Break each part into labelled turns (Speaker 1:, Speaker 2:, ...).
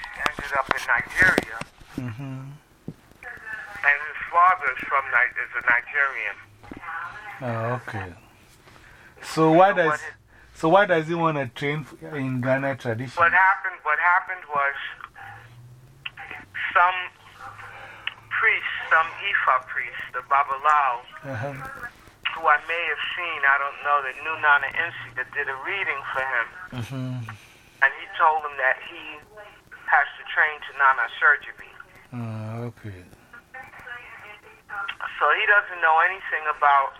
Speaker 1: she ended up in Nigeria.
Speaker 2: -hmm.
Speaker 1: And his father is, from, is a Nigerian.
Speaker 2: Oh, okay. So why does, so why does he want to train in Ghana tradition?
Speaker 1: What happened, what happened was some priest, some Ifa priest, the Babalawo,
Speaker 2: -huh.
Speaker 1: who I may have seen, I don't know, that knew Nana Insi, that did a reading for him.
Speaker 2: -hmm.
Speaker 1: And he told him that he has to train to Nana surgery.
Speaker 2: Oh, okay.
Speaker 1: So he doesn't know anything about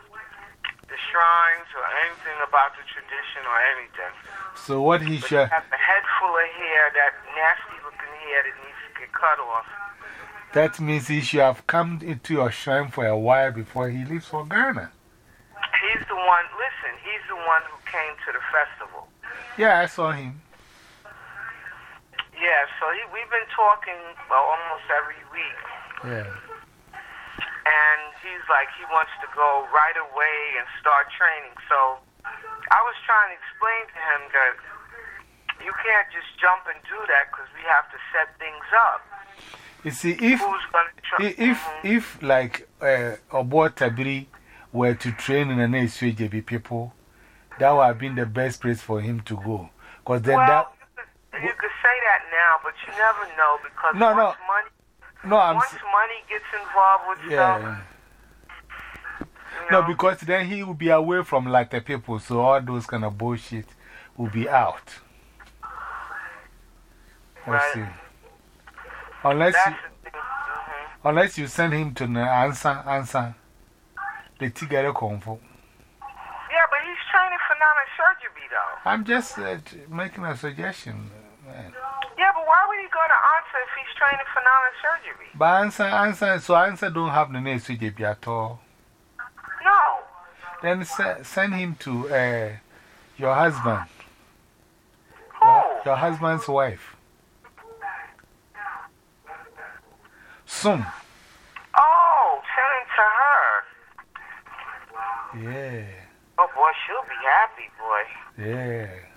Speaker 1: the shrines or anything about the tradition or anything.
Speaker 2: So what he should.
Speaker 1: Has a head full of hair, that nasty looking hair that needs to get cut off.
Speaker 2: That means he should have come into your shrine for a while before he leaves for Ghana.
Speaker 1: He's the one, listen, he's the one who came to the festival.
Speaker 2: Yeah, I saw him.
Speaker 1: Yeah, so he, we've been talking well, almost every week.
Speaker 2: Yeah.
Speaker 1: And he's like, he wants to go right away and start training. So I was trying to explain to him that you can't just jump and do that because we have to set things up.
Speaker 2: You see, if, if, -hmm. if like uh, Obo Tabiri were to train in an ASUJB people, that would have been the best place for him to go. Because then
Speaker 1: well,
Speaker 2: that.
Speaker 1: You could, you could say that now, but you never know because
Speaker 2: no,
Speaker 1: once
Speaker 2: no.
Speaker 1: money
Speaker 2: no, I'm
Speaker 1: once money gets involved with
Speaker 2: yeah.
Speaker 1: stuff.
Speaker 2: No, because then he will be away from like the people, so all those kind of bullshit will be out. Let's see. Unless you,
Speaker 1: -hmm.
Speaker 2: unless you send him to the answer, answer, the Tigare Konfo.
Speaker 1: Yeah, but he's training for non surgery, though.
Speaker 2: I'm just uh, making a suggestion. Man.
Speaker 1: Why would he go to answer if he's training for non surgery?
Speaker 2: But answer, answer, so answer don't have the name surgery at all.
Speaker 1: No.
Speaker 2: Then send him to uh, your husband.
Speaker 1: Who?
Speaker 2: Your, your husband's wife. Sum.
Speaker 1: Oh, send him to her.
Speaker 2: Yeah.
Speaker 1: Oh, boy, she'll be happy, boy.
Speaker 2: Yeah.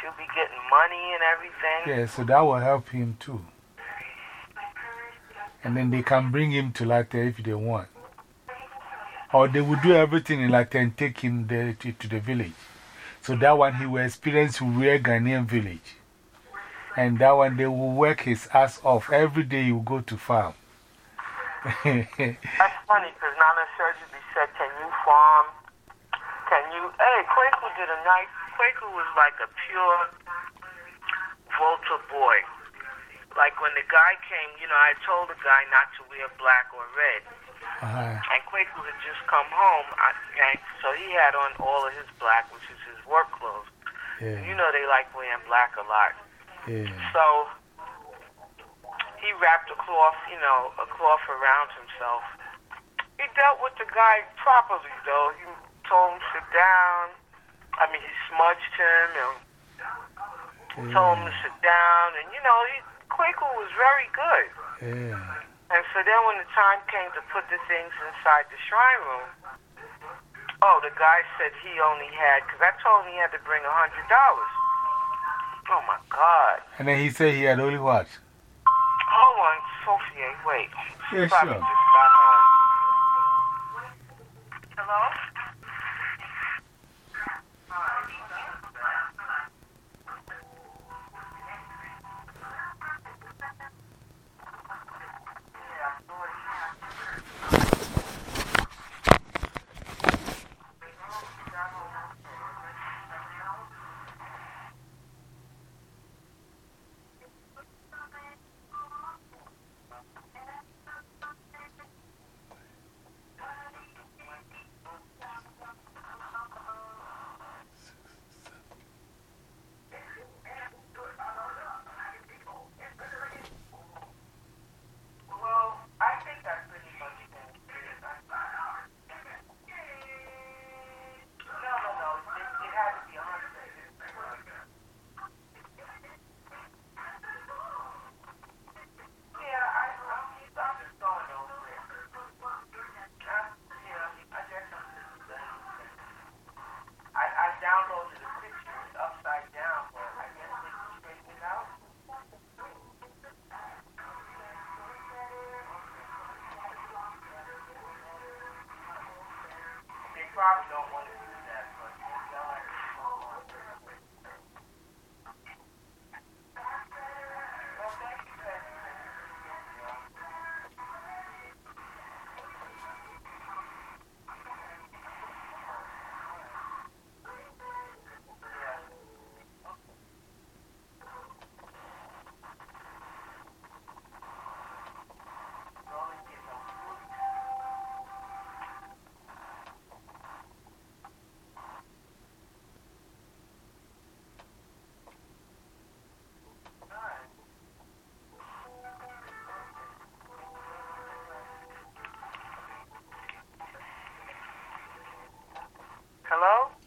Speaker 1: She'll be getting money and everything.
Speaker 2: Yeah, so that will help him too. And then they can bring him to Larteh if they want. Or they will do everything in Larteh and take him there to, to the village. So that one he will experience real Ghanaian village. And that one they will work his ass off. Every day he will go to farm.
Speaker 1: That's funny because Nana Surgery said, Can you farm? Can you? Hey, Kwaku did a nice. Kwaku was like a pure Volta boy. Like when the guy came, you know, I told the guy not to wear black or red.
Speaker 2: -huh.
Speaker 1: And Kwaku had just come home, I, and so he had on all of his black, which is his work clothes.
Speaker 2: Yeah.
Speaker 1: You know, they like wearing black a lot.
Speaker 2: Yeah.
Speaker 1: So he wrapped a cloth, you know, a cloth around himself. He dealt with the guy properly, though. He told him to sit down. I mean, he smudged him and told him to sit down. And, you know, he, Kwaku was very good.
Speaker 2: Yeah.
Speaker 1: And so then when the time came to put the things inside the shrine room, oh, the guy said he only had, because I told him he had to bring a $100. Oh, my God.
Speaker 2: And then he said he had only what?
Speaker 1: Hold on, Sophia, wait.
Speaker 2: Yeah,
Speaker 1: Probably
Speaker 2: sure.
Speaker 1: just got home. Hello? Hello?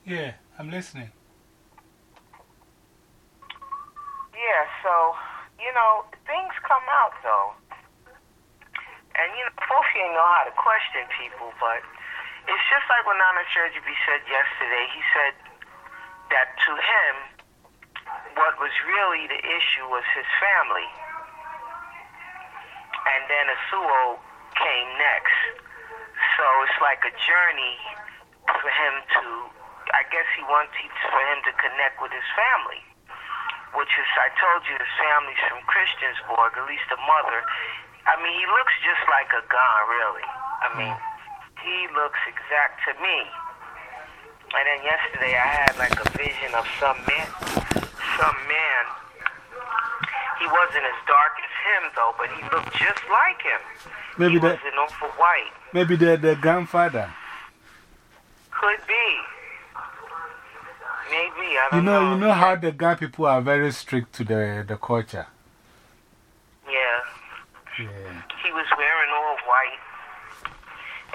Speaker 2: Yeah, I'm listening.
Speaker 1: Yeah, so, you know, things come out though. And, you know, folks ain't know how to question people, but it's just like what Nana Surgery said yesterday. He said that to him, what was really the issue was his family. And then Asuo came next. So it's like a journey for him to, I guess he wants he, for him to connect with his family, which is, I told you, his family's from Christiansborg, at least the mother. I mean, he looks just like a Gon, really. I mean, mm. he looks exact to me. And then yesterday I had like a vision of some man, some man. He wasn't as dark as him though, but he looked just like him.
Speaker 2: Maybe
Speaker 1: he
Speaker 2: that,
Speaker 1: wasn't over white.
Speaker 2: maybe the, the grandfather.
Speaker 1: Could be. Maybe, I
Speaker 2: You
Speaker 1: don't
Speaker 2: know,
Speaker 1: know.
Speaker 2: you know how the guy people are very strict to the, the culture.
Speaker 1: Yeah.
Speaker 2: Yeah.
Speaker 1: He was wearing all white,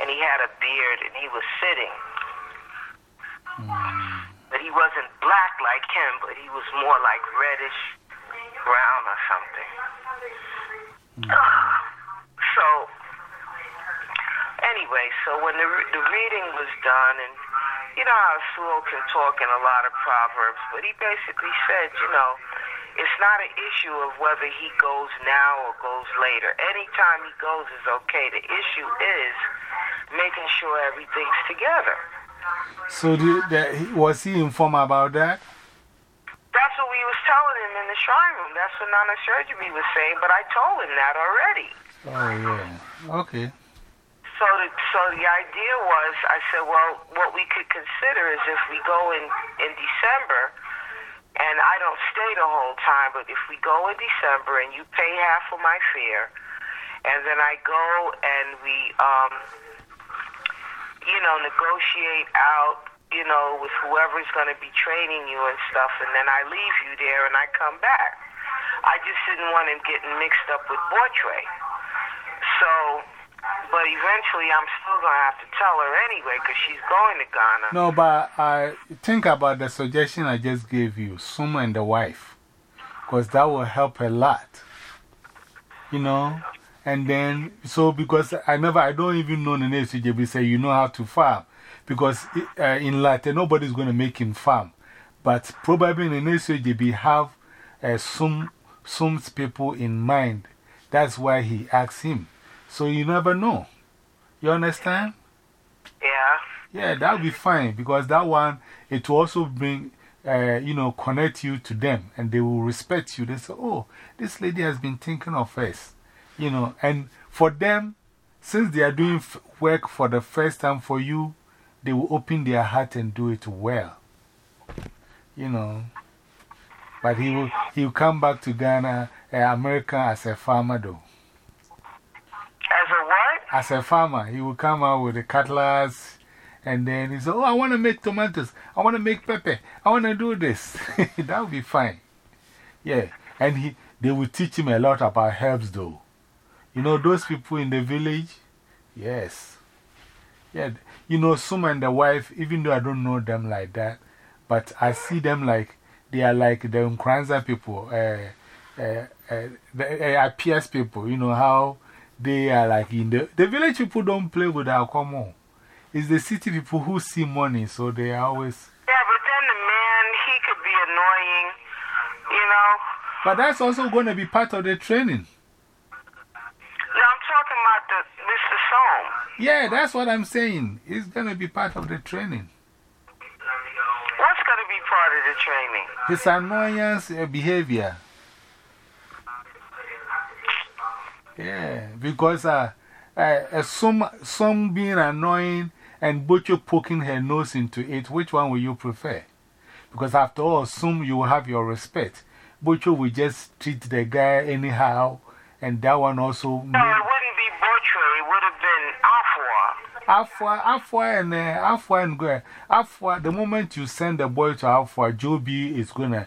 Speaker 1: and he had a beard, and he was sitting. Hmm. But he wasn't black like him, but he was more like reddish brown or something. Hmm. so, anyway, so when the, re- the reading was done, and you know how Sewell can talk in a lot of proverbs, but he basically said, you know, it's not an issue of whether he goes now or goes later. Anytime he goes is okay. The issue is making sure everything's together.
Speaker 2: So, the, the, was he informed about that?
Speaker 1: That's what we was telling him in the shrine room. That's what Nana Surgery was saying, but I told him that already.
Speaker 2: Oh, yeah. Okay.
Speaker 1: So the, so the idea was, I said, well, what we could consider is if we go in, in December, and I don't stay the whole time, but if we go in December and you pay half of my fare, and then I go and we, um, you know, negotiate out, you know, with whoever's going to be training you and stuff, and then I leave you there and I come back. I just didn't want him getting mixed up with Bortray. So, but eventually I'm still going to have to tell her anyway because she's going to Ghana.
Speaker 2: No, but I think about the suggestion I just gave you, Suma and the wife, because that will help a lot. You know? And then, so because I never, I don't even know the name CJB say you know how to farm. Because uh, in Latin, nobody's going to make him farm. But probably in the CJB have uh, some, some people in mind. That's why he asked him. So you never know. You understand?
Speaker 1: Yeah.
Speaker 2: Yeah, that would be fine because that one, it will also bring, uh, you know, connect you to them and they will respect you. They say, oh, this lady has been thinking of us, you know, and for them, since they are doing work for the first time for you, they will open their heart and do it well, you know. But he will, he will come back to Ghana, uh, America as a farmer, though.
Speaker 1: As a
Speaker 2: a farmer, he will come out with the cutlass and then he said, Oh, I want to make tomatoes. I want to make pepper. I want to do this. that would be fine. Yeah. And he, they will teach him a lot about herbs, though. You know, those people in the village? Yes. Yeah. You know, Suma and the wife, even though I don't know them like that, but I see them like they are like the Nkranza people, uh, uh, uh, the uh, people. You know how they are like in the, the village people don't play with alcohol. It's the city people who see money, so they are always.
Speaker 1: Yeah, but then the man, he could be annoying, you know.
Speaker 2: But that's also going to be part of the training.
Speaker 1: No, I'm talking about the Mr. Soam.
Speaker 2: Yeah, that's what I'm saying. It's going to be part of the training.
Speaker 1: What's going to be part of the training?
Speaker 2: His annoyance uh, behavior. Yeah, because uh, uh, uh, some, some being annoying and Bocho poking her nose into it, which one will you prefer? Because after all, some you will have your respect. Bocho will just treat the guy anyhow, and that one also.
Speaker 1: No, it wouldn't be Bocho, it would have been
Speaker 2: Afua. Afua, Afua, and uh, Afua and Gwe. Afua, the moment you send the boy to Afua, Joby is going to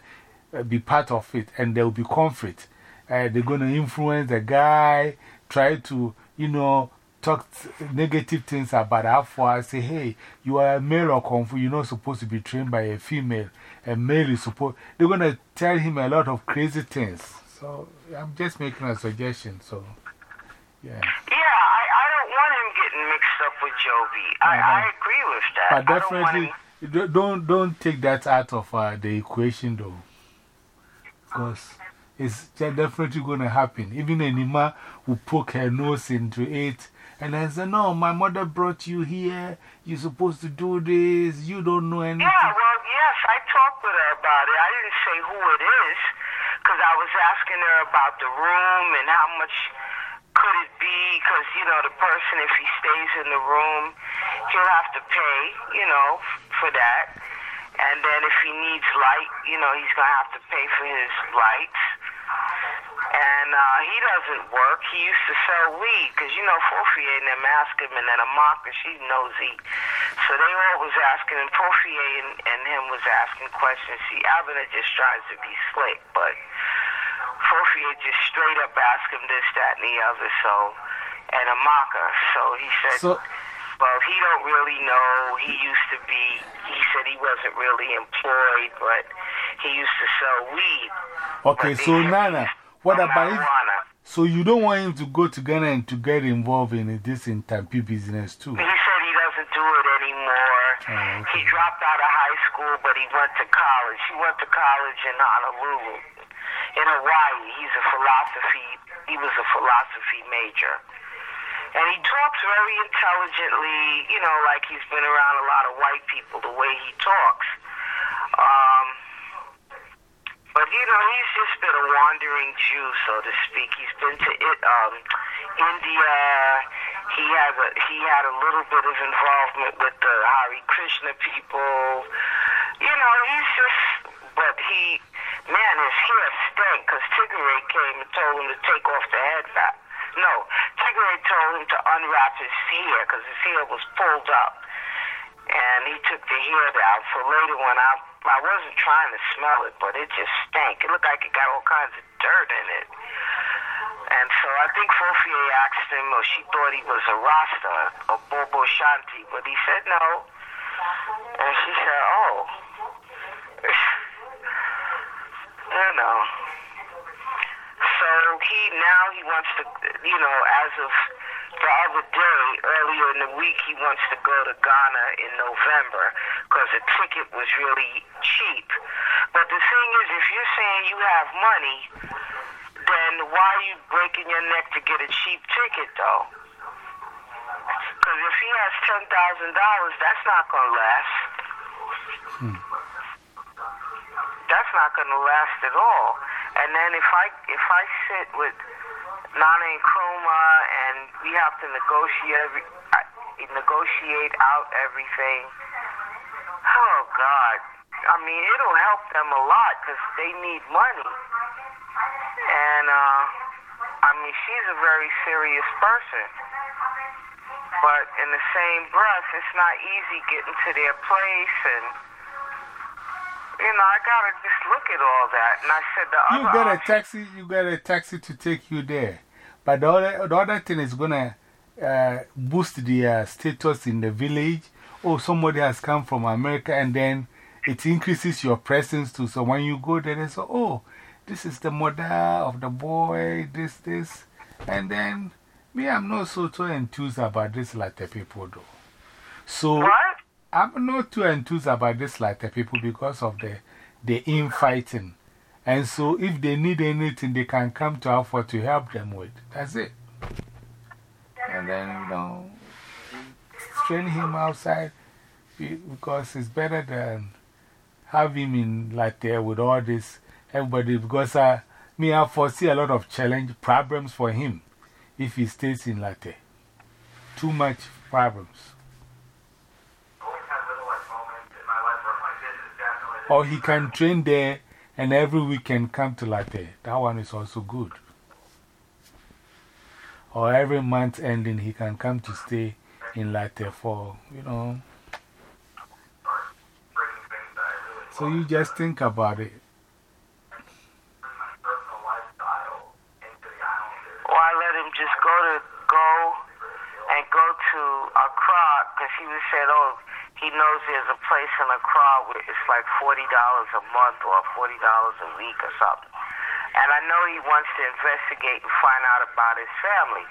Speaker 2: uh, be part of it, and there will be conflict. Uh, they're going to influence the guy, try to, you know, talk negative things about Afua. Say, hey, you are a male or Kung Fu, you're not supposed to be trained by a female. A male is supposed. They're going to tell him a lot of crazy things. So I'm just making a suggestion. So, yeah.
Speaker 1: Yeah, I, I don't want him getting mixed up with Joby. I, I agree with that.
Speaker 2: But definitely, don't, don't, don't take that out of uh, the equation, though. Because it's definitely going to happen. Even Enima will poke her nose into it and I said, No, my mother brought you here. You're supposed to do this. You don't know anything.
Speaker 1: Yeah, well, yes, I talked with her about it. I didn't say who it is because I was asking her about the room and how much could it be because, you know, the person, if he stays in the room, he'll have to pay, you know, for that. And then if he needs light, you know, he's going to have to pay for his lights. And uh, he doesn't work. He used to sell weed because, you know, Forfier and them ask him, and then Amaka, she's nosy. So they always asking and Forfier and, and him was asking questions. See, Abner just tries to be slick, but Forfier just straight up asked him this, that, and the other. So, and Amaka. So he said,
Speaker 2: So-
Speaker 1: well, he don't really know. He used to be, he said he wasn't really employed, but he used to sell weed.
Speaker 2: Okay, so Nana, what about if. So you don't want him to go to Ghana and to get involved in this in Tampi business too?
Speaker 1: He said he doesn't do it anymore.
Speaker 2: Oh, okay.
Speaker 1: He dropped out of high school, but he went to college. He went to college in Honolulu, in Hawaii. He's a philosophy. He was a philosophy major, and he talks very intelligently. You know, like he's been around a lot of white people. The way he talks. Um, but you know, he's just been a wandering Jew, so to speak. He's been to it, um, India. He has a he had a little bit of involvement with the Hare Krishna people. You know, he's just. But he, man, his hair stank because Tigray came and told him to take off the head wrap. No, Tigray told him to unwrap his hair because his hair was pulled up and he took the hair down. So later when I I wasn't trying to smell it, but it just stank. It looked like it got all kinds of dirt in it. And so I think Fofier asked him, or she thought he was a Rasta, a Bobo Shanti, but he said no. And she said, oh. you know. So he now he wants to, you know, as of the other day, earlier in the week, he wants to go to Ghana in November because the ticket was really cheap. But the thing is, if you're saying you have money, then why are you breaking your neck to get a cheap ticket, though? Because if he has ten thousand dollars, that's not gonna last. Hmm. That's not gonna last at all. And then if I if I sit with Nana and Chroma and we have to negotiate uh, negotiate out everything. Oh God! I mean, it'll help them a lot because they need money. And uh, I mean, she's a very serious person. But in the same breath, it's not easy getting to their place and. You know, I gotta just look at all that. And I said the
Speaker 2: You get a
Speaker 1: option-
Speaker 2: taxi, you get a taxi to take you there. But the other, the other thing is going to uh, boost the uh, status in the village. Oh, somebody has come from America, and then it increases your presence too. So when you go there, they say, Oh, this is the mother of the boy, this, this. And then, me, I'm not so, so enthused about this Larteh people, though. So.
Speaker 1: What?
Speaker 2: I'm not too enthused about this Larteh people because of the, the infighting. And so, if they need anything, they can come to Alpha to help them with. That's it. And then, you know, train him outside because it's better than have him in like there with all this everybody. Because I, me, I foresee a lot of challenge problems for him if he stays in Larteh. Too much problems. Or he can train there and every weekend come to Larteh. That one is also good. Or every month ending, he can come to stay in Larteh for, you know. So you just think about it.
Speaker 1: Or I let him just go to go and go to Accra because he was said, oh, he knows there's a place in Accra where it's like $40 a month or $40 a week or something. And I know he wants to investigate and find out about his family.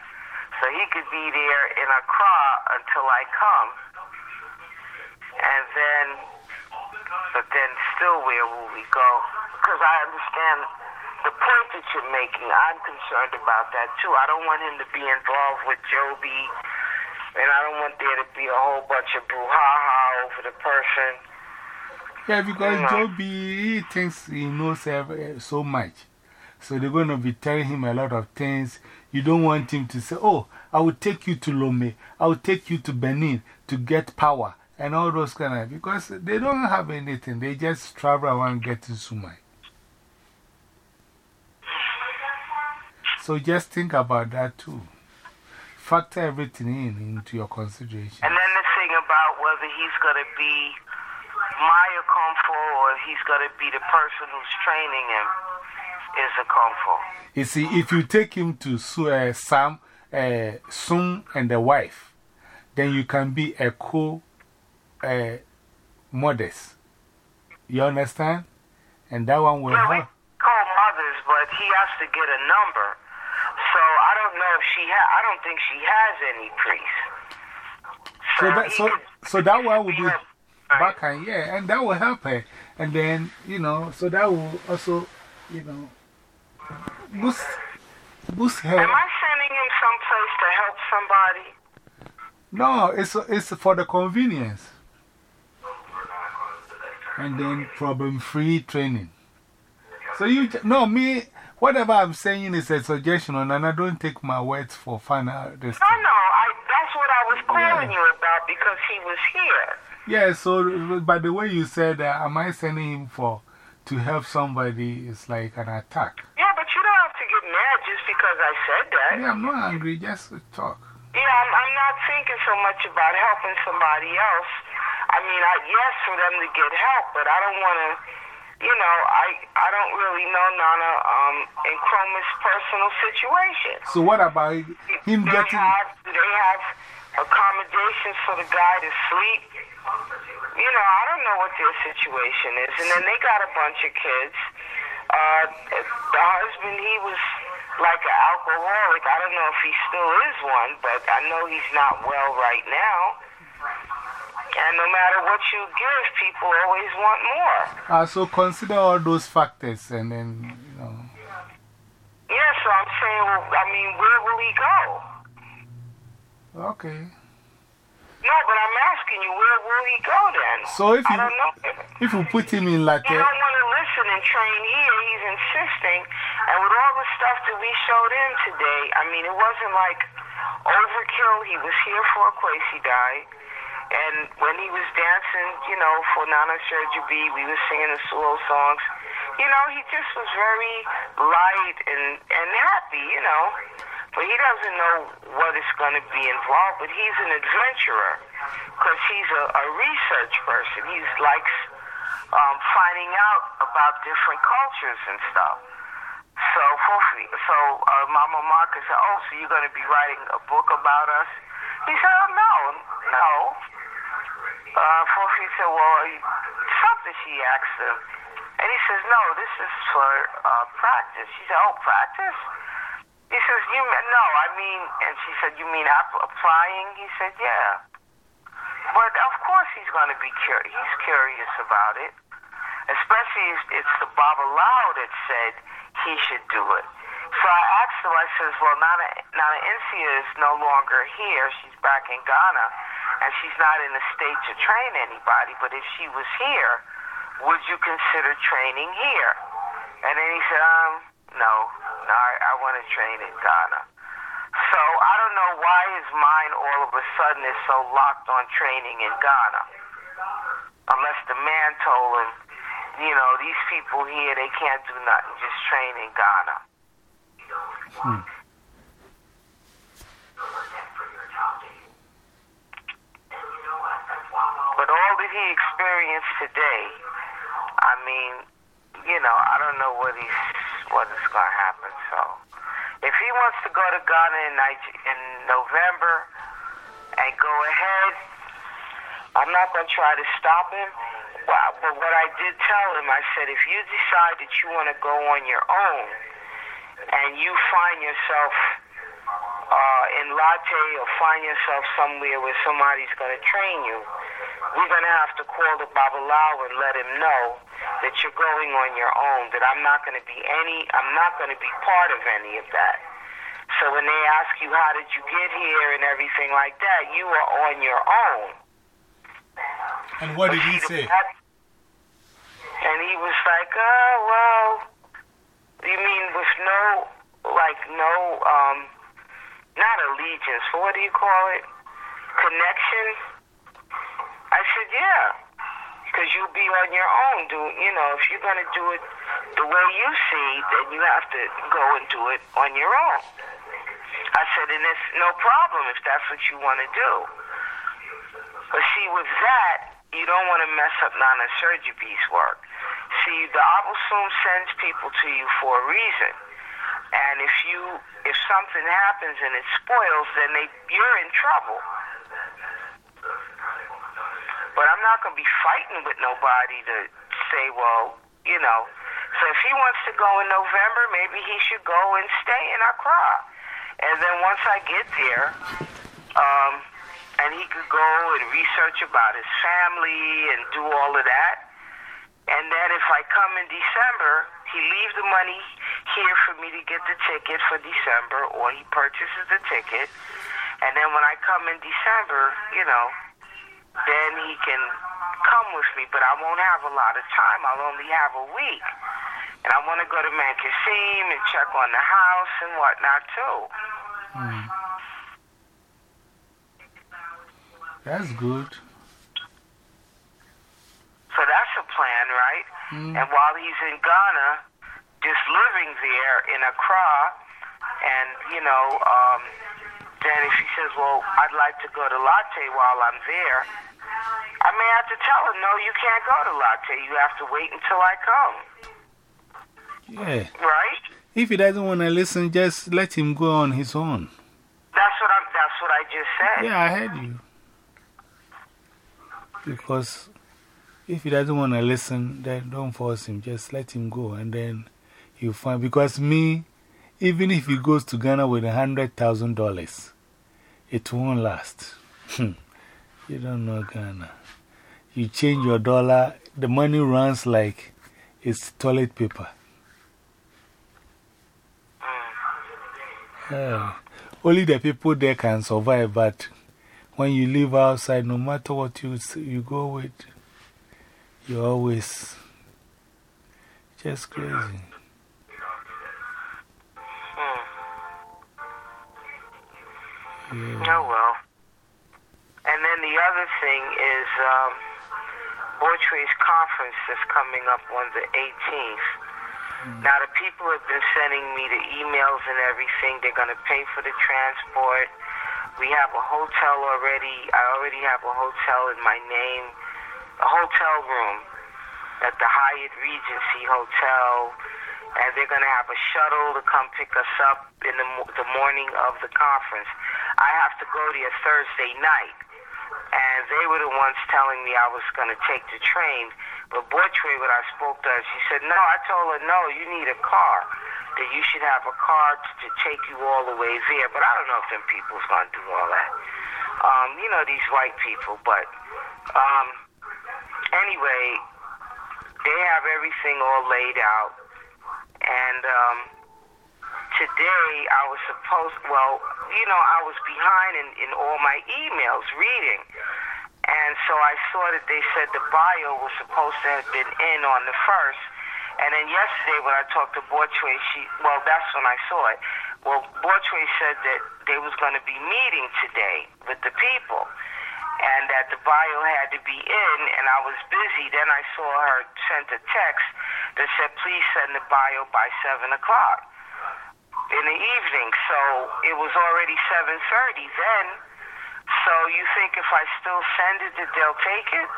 Speaker 1: So he could be there in Accra until I come. And then, but then still where will we go? Because I understand the point that you're making. I'm concerned about that too. I don't want him to be involved with Joby. And I don't want there to be a whole bunch of brouhaha over the person.
Speaker 2: Yeah, because Joby, he thinks he knows eh, so much. So they're going to be telling him a lot of things. You don't want him to say, Oh, I will take you to Lome, I will take you to Benin to get power, and all those kind of because they don't have anything. They just travel around getting Sumai. So just think about that too. Factor everything in into your consideration.
Speaker 1: And then the thing about whether he's going to be Maya Comfort or he's going to be the person who's training him is a comfort.
Speaker 2: You see, if you take him to uh, Sam, uh, Sun and the wife, then you can be a co uh, modest. You understand? And that one will
Speaker 1: yeah,
Speaker 2: help.
Speaker 1: Co mothers, but he has to get a number. So I don't know if she ha I don't think she has any priests.
Speaker 2: So, that, so, so that one will be back and yeah, and that will help her. And then, you know, so that will also, you know, boost, boost her.
Speaker 1: Am I sending him someplace to help somebody?
Speaker 2: No, it's, it's for the convenience. And then problem free training. So you, no, me, whatever I'm saying is a suggestion, and I don't take my words for final.
Speaker 1: No, no, what I was calling you about because he was here.
Speaker 2: Yeah, so by the way you said that, am I sending him for to help somebody? It's like an attack.
Speaker 1: Yeah, but you don't have to get mad just because I said that.
Speaker 2: Yeah, I'm not angry, just talk.
Speaker 1: Yeah, I'm, I'm not thinking so much about helping somebody else. I mean, I, yes, for them to get help, but I don't want to, you know, I, I don't really know Nana um, in Chroma's personal situation.
Speaker 2: So, what about him
Speaker 1: they
Speaker 2: getting.
Speaker 1: Have, they have accommodations for the guy to sleep? You know, I don't know what their situation is. And then they got a bunch of kids. Uh, the husband, he was like an alcoholic. I don't know if he still is one, but I know he's not well right now. And no matter what you give, people always want more.
Speaker 2: Uh, so consider all those factors and then, you know.
Speaker 1: Yeah, so I'm saying, well, I mean, where will he go?
Speaker 2: Okay.
Speaker 1: No, but I'm asking you, where will he go then?
Speaker 2: So if you,
Speaker 1: I don't know.
Speaker 2: if you put him in like
Speaker 1: He
Speaker 2: a.
Speaker 1: don't want to listen and train here. He's insisting. And with all the stuff that we showed him today, I mean, it wasn't like overkill. He was here for a Kwesi die. And when he was dancing, you know, for Nana Serge B, we were singing the Sulo songs. You know, he just was very light and, and happy, you know. But he doesn't know what is going to be involved. But he's an adventurer because he's a, a research person. He likes um, finding out about different cultures and stuff. So, so uh, Mama Marcus said, "Oh, so you're going to be writing a book about us?" He said, "Oh no, no." Uh, Fofi said, "Well, something." She asked him, and he says, "No, this is for uh, practice." She said, "Oh, practice?" He says, "You no, I mean," and she said, "You mean applying?" He said, "Yeah." But of course, he's going to be curious. He's curious about it, especially if it's the Babalawo that said he should do it. So I asked him, I says, well, Nana, Nana Insia is no longer here. She's back in Ghana. and she's not in a state to train anybody. But if she was here, would you consider training here? And then he said, um, no, I, I want to train in Ghana. So I don't know why his mind all of a sudden is so locked on training in Ghana. Unless the man told him, you know, these people here, they can't do nothing, just train in Ghana.
Speaker 2: Hmm.
Speaker 1: But all that he experienced today, I mean, you know, I don't know what he's what is going to happen. He wants to go to Ghana in, in November and go ahead, I'm not going to try to stop him. But what I did tell him, I said, if you decide that you want to go on your own and you find yourself uh, in Larteh or find yourself somewhere where somebody's going to train you, we're going to have to call the Babalawo and let him know that you're going on your own, that I'm not going to be any, I'm not going to be part of any of that. So when they ask you how did you get here and everything like that, you are on your own.
Speaker 2: And what did he say?
Speaker 1: And he was like, oh, well, you mean with no, like, no, um, not allegiance, but what do you call it? Connection? I said, yeah. Because you'll be on your own. Do You know, if you're going to do it the way you see, then you have to go and do it on your own. I said, and it's no problem if that's what you want to do. But see, with that, you don't want to mess up Nana Surgery's work. See, the Abosom sends people to you for a reason. And if you, if something happens and it spoils, then they, you're in trouble. But I'm not going to be fighting with nobody to say, well, you know. So if he wants to go in November, maybe he should go and stay in Accra. And then once I get there, um, and he could go and research about his family and do all of that. And then if I come in December, he leaves the money here for me to get the ticket for December, or he purchases the ticket. And then when I come in December, you know, then he can come with me. But I won't have a lot of time. I'll only have a week. And I want to go to Mankessim and check on the house and whatnot, too.
Speaker 2: Hmm. That's good.
Speaker 1: So that's a plan, right?
Speaker 2: Hmm.
Speaker 1: And while he's in Ghana, just living there in Accra, and, you know, um, then if he says, well, I'd like to go to Larteh while I'm there, I may have to tell him, no, you can't go to Larteh. You have to wait until I come,
Speaker 2: Yeah.
Speaker 1: right?
Speaker 2: If he doesn't want to listen, just let him go on his own.
Speaker 1: That's what I'm. That's what I just said.
Speaker 2: Yeah, I heard you. Because if he doesn't want to listen, then don't force him. Just let him go and then he'll find. Because me, even if he goes to Ghana with a hundred thousand dollars, it won't last. Hmm. you don't know Ghana. You change your dollar, the money runs like it's toilet paper. Yeah. Only the people there can survive, but when you live outside, no matter what you, you go with, you're always just crazy. Yeah.
Speaker 1: Oh well. And then the other thing is um, Bortre's conference that's coming up on the 18th. Mm. Now the people have been sending me the emails and everything. They're to pay for the transport. We have a hotel already. I already have a hotel in my name, a hotel room at the Hyatt Regency Hotel, and they're to have a shuttle to come pick us up in the, the morning of the conference. I have to go there Thursday night, and they were the ones telling me I was going to take the train. But Boytre, when I spoke to her, she said, no, I told her, no, you need a car. That you should have a car to, to take you all the way there. But I don't know if them people's going to do all that. Um, you know, these white people. But um, anyway, they have everything all laid out. And um, today I was supposed, well, you know, I was behind in, in all my emails reading. And so I saw that they said the bio was supposed to have been in on the first. And then yesterday when I talked to Borchway, she, well, that's when I saw it. Well, Borchway said that they was going to be meeting today with the people and that the bio had to be in, and I was busy. Then I saw her sent a text that said, please send the bio by 7 o'clock in the evening. So it was already 7.30 then. So you think if I still send it, that they'll take it?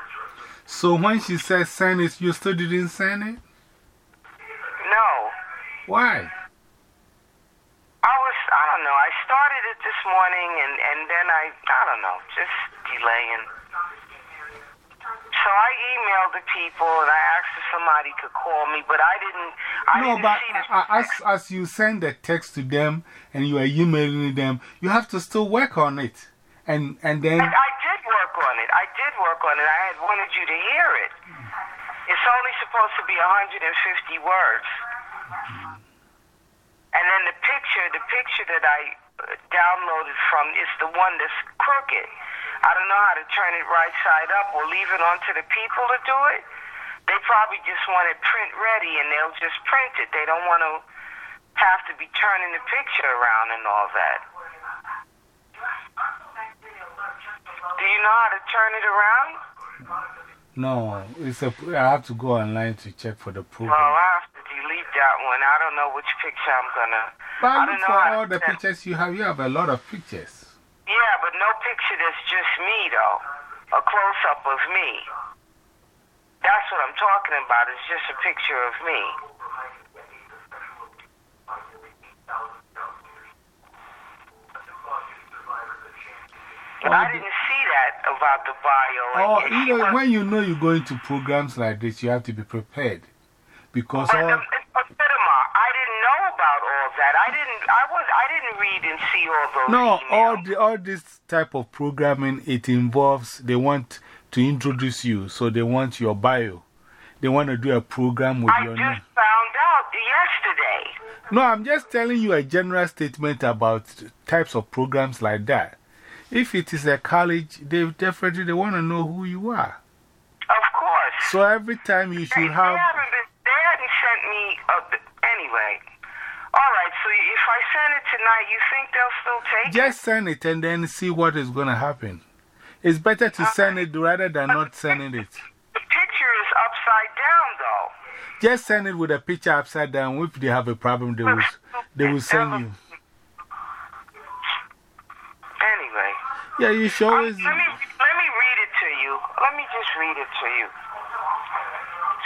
Speaker 2: So when she said send it, you still didn't send it?
Speaker 1: No.
Speaker 2: Why?
Speaker 1: I was, I don't know. I started it this morning and, and then I, I don't know, just delaying. So I emailed the people and I asked if somebody could call me, but I didn't, I
Speaker 2: no,
Speaker 1: didn't
Speaker 2: but as, as you send the text to them and you are emailing them, you have to still work on it. And, and then.
Speaker 1: I, I did work on it. I did work on it. I had wanted you to hear it. It's only supposed to be 150 words. And then the picture, the picture that I uh, downloaded from is the one that's crooked. I don't know how to turn it right side up or leave it onto the people to do it. They probably just want it print ready and they'll just print it. They don't want to have to be turning the picture around and all that. Do you know how to turn it around?
Speaker 2: No, it's a, I have to go online to check for the oh, program.
Speaker 1: Well, I have to delete that one. I don't know which picture I'm going to.
Speaker 2: But
Speaker 1: I
Speaker 2: look
Speaker 1: don't know
Speaker 2: for all the pictures you have. You have a lot of pictures.
Speaker 1: Yeah, but no picture that's just me, though. A close up of me. That's what I'm talking about. It's just a picture of me. But I didn't see that about the bio. and-
Speaker 2: Oh, you know, when you know you're going to programs like this, you have to be prepared. Because all,
Speaker 1: I didn't know about all that. I didn't. I didn't read and see all those.
Speaker 2: no,
Speaker 1: emails.
Speaker 2: all, the, all this type of programming, it involves, they want to introduce you, so they want your bio. They want to do a program with
Speaker 1: I
Speaker 2: your
Speaker 1: just found out yesterday.
Speaker 2: No, I'm just telling you a general statement about types of programs like that. If it is a college, they definitely they want to know who you are.
Speaker 1: Of course.
Speaker 2: So every time you should have.
Speaker 1: haven't been, they hadn't sent me. A, anyway. All right. So if I send it tonight, you think they'll still take it?
Speaker 2: Just send it and then see what is going to happen. It's better to send it rather than not sending it.
Speaker 1: The picture is upside down, though.
Speaker 2: Just send it with a picture upside down. If they have a problem, they will, they will send you.
Speaker 1: Anyway.
Speaker 2: Yeah, you should
Speaker 1: Um, let, me, let me read it to you. Let me just read it to you.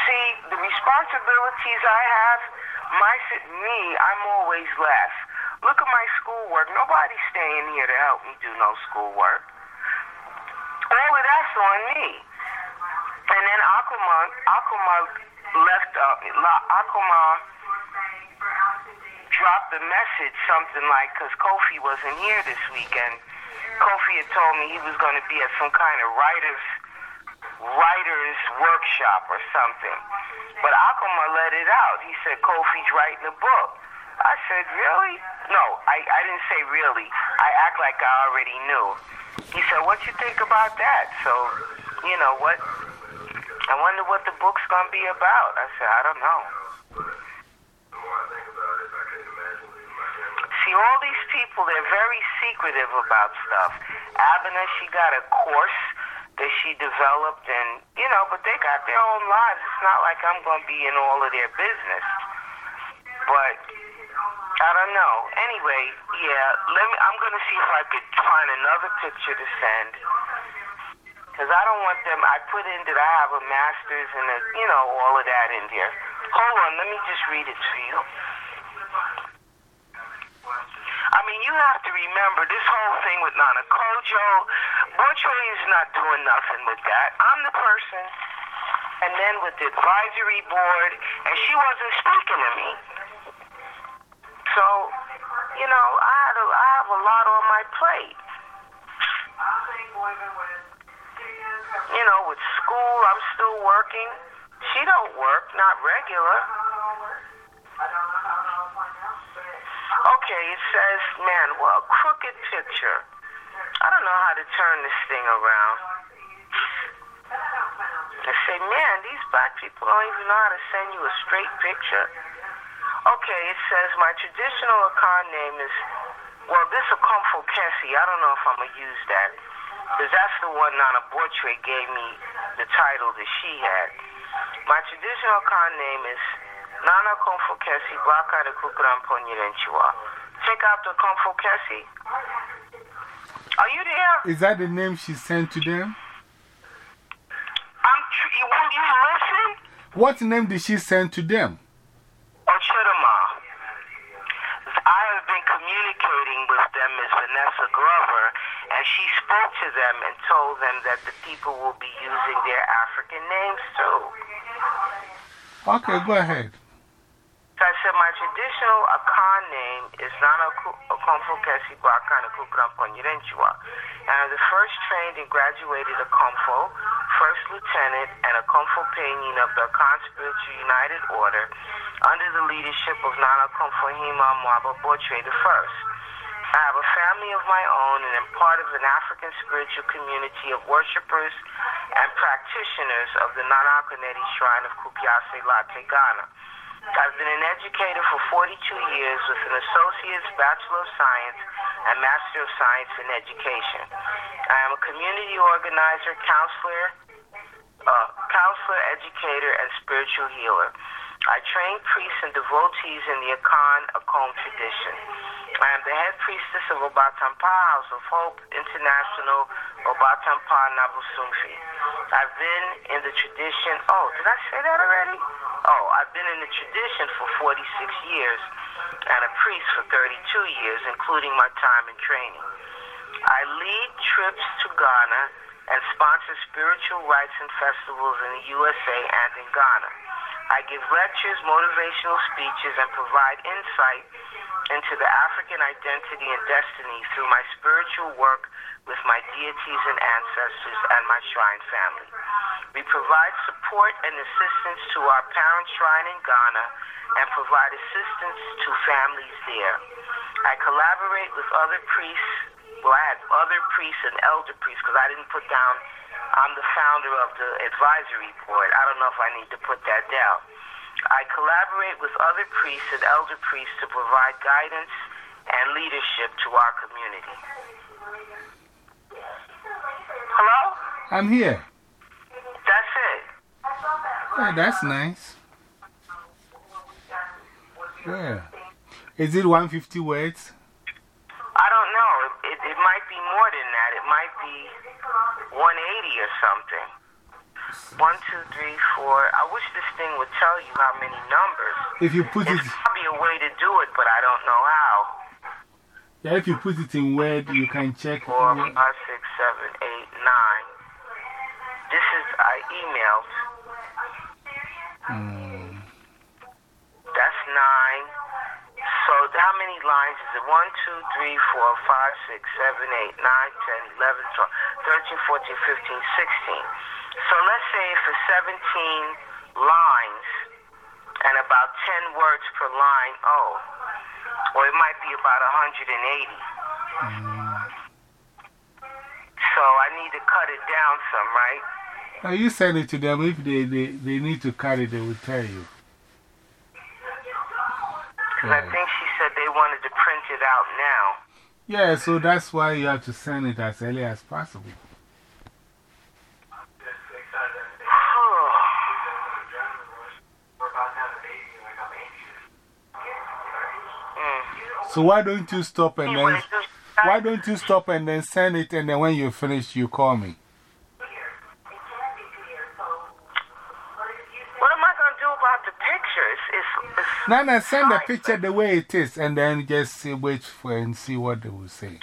Speaker 1: See, the responsibilities I have, my, me, I'm always left. Look at my schoolwork. Nobody's staying here to help me do no schoolwork. All of that's on me. And then Akuma, Akuma left, uh, La- Akuma dropped a message, something like, because Kofi wasn't here this weekend. Kofi had told me he was going to be at some kind of writers writers workshop or something. But Akuma let it out. He said Kofi's writing a book. I said, really? No, I, I didn't say really. I act like I already knew. He said, what you think about that? So, you know, what? I wonder what the book's going to be about. I said, I don't know. See, all these people, they're very secretive about stuff. Abena, she got a course that she developed, and, you know, but they got their own lives. It's not like I'm going to be in all of their business. But, I don't know. Anyway, yeah, let me, I'm going to see if I could find another picture to send. Because I don't want them, I put in that I have a master's and, a, you know, all of that in there. Hold on, let me just read it to you. I mean, you have remember this whole thing with Nana Kojo. Borchway is not doing nothing with that. I'm the person. And then with the advisory board, and she wasn't speaking to me. So, you know, I, had a, I have a lot on my plate. You know, with school, I'm still working. She don't work, not regular. Okay, it says, man, well, a crooked picture. I don't know how to turn this thing around. I say, man, these black people don't even know how to send you a straight picture. Okay, it says my traditional Akan name is, well, this is Komfo Kessie. I don't know if I'm going to use that. Because that's the one Nana Bortre gave me the title that she had. My traditional Akan name is Nana Komfo Kessie Blaka de Kukuram. Check out the Komfo Kessie. Are you there?
Speaker 2: Is that the name she sent to them?
Speaker 1: I'm will you listen?
Speaker 2: What name did she send to them?
Speaker 1: Ochidama. I have been communicating with them as Vanessa Glover, and she spoke to them and told them that the people will be using their African names too.
Speaker 2: Okay, go ahead.
Speaker 1: So I said, my traditional Akan name is Nana Okomfo Kesi Bakana Kukram Ponyirenchua. And I'm the first trained and graduated Akomfo, first lieutenant, and Akomfo Penyin of the Akan Spiritual United Order under the leadership of Nana Komfo Hima Mwaba the first. I have a family of my own and am part of an African spiritual community of worshippers and practitioners of the Nana Akonedi Shrine of Kupiase Larteh, Ghana. I've been an educator for 42 years with an associate's Bachelor of Science and Master of Science in Education. I am a community organizer, counselor, uh, counselor, educator, and spiritual healer. I train priests and devotees in the Akan Akom tradition. I am the head priestess of Obatampa House of Hope International, Obatampa Nabusumfi. I've been in the tradition, oh, did I say that already? Oh, I've been in the tradition for 46 years and a priest for 32 years, including my time in training. I lead trips to Ghana and sponsor spiritual rites and festivals in the USA and in Ghana. I give lectures, motivational speeches, and provide insight into the African identity and destiny through my spiritual work with my deities and ancestors and my shrine family. We provide support and assistance to our parent shrine in Ghana and provide assistance to families there. I collaborate with other priests, well, I had other priests and elder priests because I didn't put down, I'm the founder of the advisory board. I don't know if I need to put that down. I collaborate with other priests and elder priests to provide guidance and leadership to our community. Hello?
Speaker 2: I'm here.
Speaker 1: That's it.
Speaker 2: Yeah, that's nice. Yeah. Is it 150 words?
Speaker 1: I don't know. It, it, it might be more than that. It might be 180 or something. One, two, three, four. I wish this thing would tell you how many numbers.
Speaker 2: If you put
Speaker 1: There's
Speaker 2: it,
Speaker 1: probably a way to do it, but I don't know how.
Speaker 2: yeah, if you put it in word, you can check.
Speaker 1: Four, five, six, seven, eight, nine. This is, I emailed.
Speaker 2: Mm.
Speaker 1: That's nine. So how many lines is it? One, two, three, four, five, six, seven, eight, nine, ten, eleven, twelve, thirteen, fourteen, fifteen, sixteen. So let's say for 17 lines and about 10 words per line, oh, or it might be about 180. So I need to cut it down some, right?
Speaker 2: Now you send it to them. If they, they, they need to cut it, they will tell you.
Speaker 1: 'Cause I think she said they wanted to print it out now.
Speaker 2: Yeah, so that's why you have to send it as early as possible. So why don't you stop and then, why don't you stop and then send it and then when you finish, you call me?
Speaker 1: What am I going to do about the picture? It's, it's, it's
Speaker 2: Nana, send the picture the way it is and then just wait for and see what they will say.